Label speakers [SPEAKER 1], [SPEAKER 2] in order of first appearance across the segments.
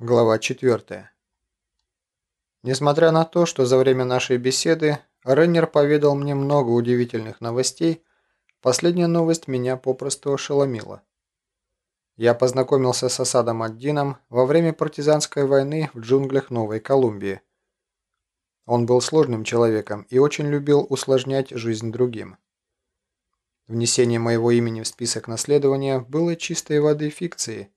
[SPEAKER 1] Глава 4. Несмотря на то, что за время нашей беседы Реннер поведал мне много удивительных новостей, последняя новость меня попросту ошеломила. Я познакомился с Асадом Аддином во время партизанской войны в джунглях Новой Колумбии. Он был сложным человеком и очень любил усложнять жизнь другим. Внесение моего имени в список наследования было чистой воды фикцией,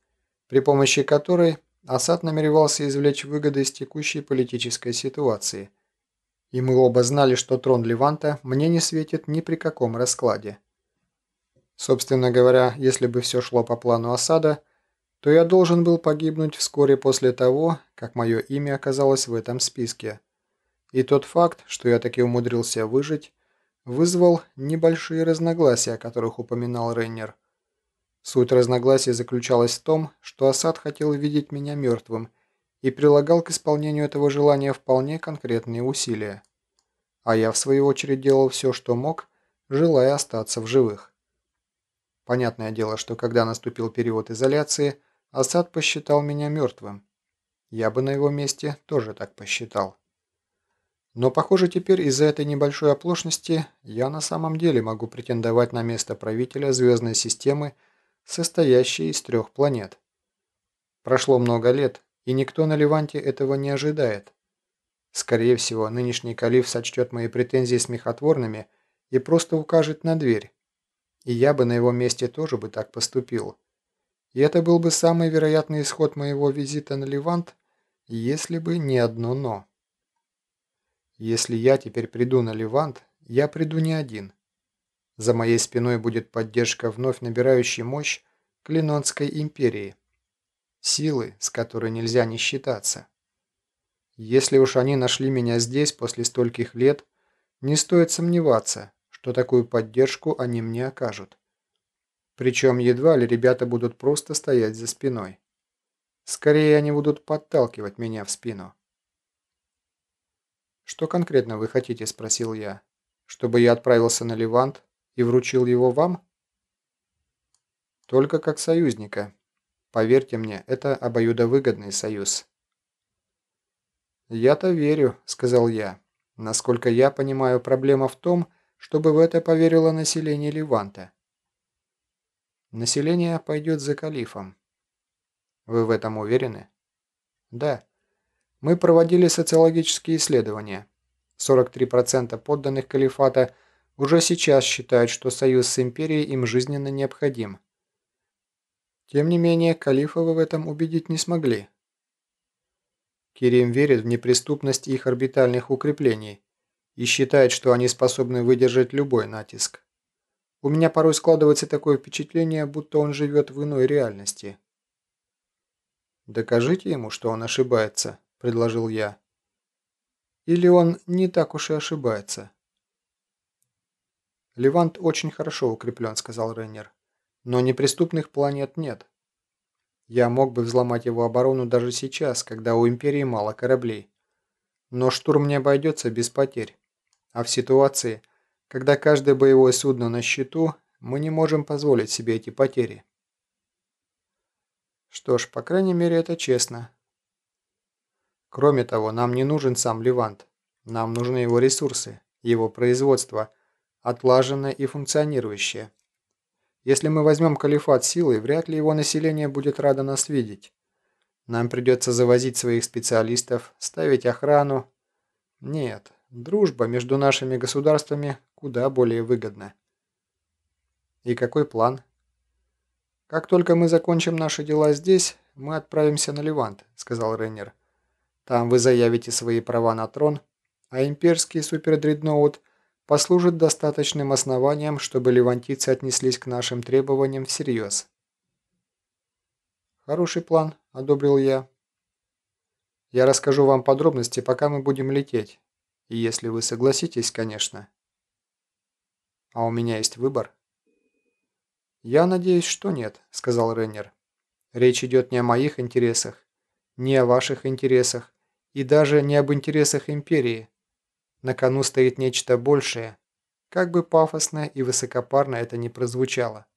[SPEAKER 1] при помощи которой Асад намеревался извлечь выгоды из текущей политической ситуации. И мы оба знали, что трон Леванта мне не светит ни при каком раскладе. Собственно говоря, если бы все шло по плану Асада, то я должен был погибнуть вскоре после того, как мое имя оказалось в этом списке. И тот факт, что я таки умудрился выжить, вызвал небольшие разногласия, о которых упоминал Рейнер. Суть разногласия заключалась в том, что Асад хотел видеть меня мертвым и прилагал к исполнению этого желания вполне конкретные усилия. А я, в свою очередь, делал все, что мог, желая остаться в живых. Понятное дело, что когда наступил период изоляции, Асад посчитал меня мертвым. Я бы на его месте тоже так посчитал. Но, похоже, теперь из-за этой небольшой оплошности я на самом деле могу претендовать на место правителя звездной системы состоящей из трех планет. Прошло много лет, и никто на Леванте этого не ожидает. Скорее всего, нынешний калиф сочтет мои претензии смехотворными и просто укажет на дверь. И я бы на его месте тоже бы так поступил. И это был бы самый вероятный исход моего визита на Левант, если бы не одно «но». Если я теперь приду на Левант, я приду не один. За моей спиной будет поддержка вновь набирающей мощь Клинонской империи. Силы, с которой нельзя не считаться. Если уж они нашли меня здесь после стольких лет, не стоит сомневаться, что такую поддержку они мне окажут. Причем едва ли ребята будут просто стоять за спиной. Скорее они будут подталкивать меня в спину. «Что конкретно вы хотите?» – спросил я. «Чтобы я отправился на Левант и вручил его вам? Только как союзника. Поверьте мне, это обоюдовыгодный союз. «Я-то верю», — сказал я. «Насколько я понимаю, проблема в том, чтобы в это поверило население Ливанта». «Население пойдет за калифом». «Вы в этом уверены?» «Да. Мы проводили социологические исследования. 43% подданных калифата – уже сейчас считают, что союз с империей им жизненно необходим. Тем не менее, калифа в этом убедить не смогли. Кирим верит в неприступность их орбитальных укреплений и считает, что они способны выдержать любой натиск. У меня порой складывается такое впечатление, будто он живет в иной реальности. «Докажите ему, что он ошибается», – предложил я. «Или он не так уж и ошибается?» «Левант очень хорошо укреплен», — сказал Рейнер. «Но неприступных планет нет. Я мог бы взломать его оборону даже сейчас, когда у Империи мало кораблей. Но штурм не обойдется без потерь. А в ситуации, когда каждое боевое судно на счету, мы не можем позволить себе эти потери». Что ж, по крайней мере, это честно. Кроме того, нам не нужен сам Левант. Нам нужны его ресурсы, его производство – отлаженное и функционирующее. Если мы возьмем калифат силой, вряд ли его население будет радо нас видеть. Нам придется завозить своих специалистов, ставить охрану. Нет, дружба между нашими государствами куда более выгодна. И какой план? Как только мы закончим наши дела здесь, мы отправимся на Левант, сказал Рейнер. Там вы заявите свои права на трон, а имперский супердредноут – послужит достаточным основанием, чтобы левантийцы отнеслись к нашим требованиям всерьез. «Хороший план», – одобрил я. «Я расскажу вам подробности, пока мы будем лететь. И если вы согласитесь, конечно». «А у меня есть выбор?» «Я надеюсь, что нет», – сказал Реннер. «Речь идет не о моих интересах, не о ваших интересах и даже не об интересах Империи. На кону стоит нечто большее, как бы пафосно и высокопарно это ни прозвучало.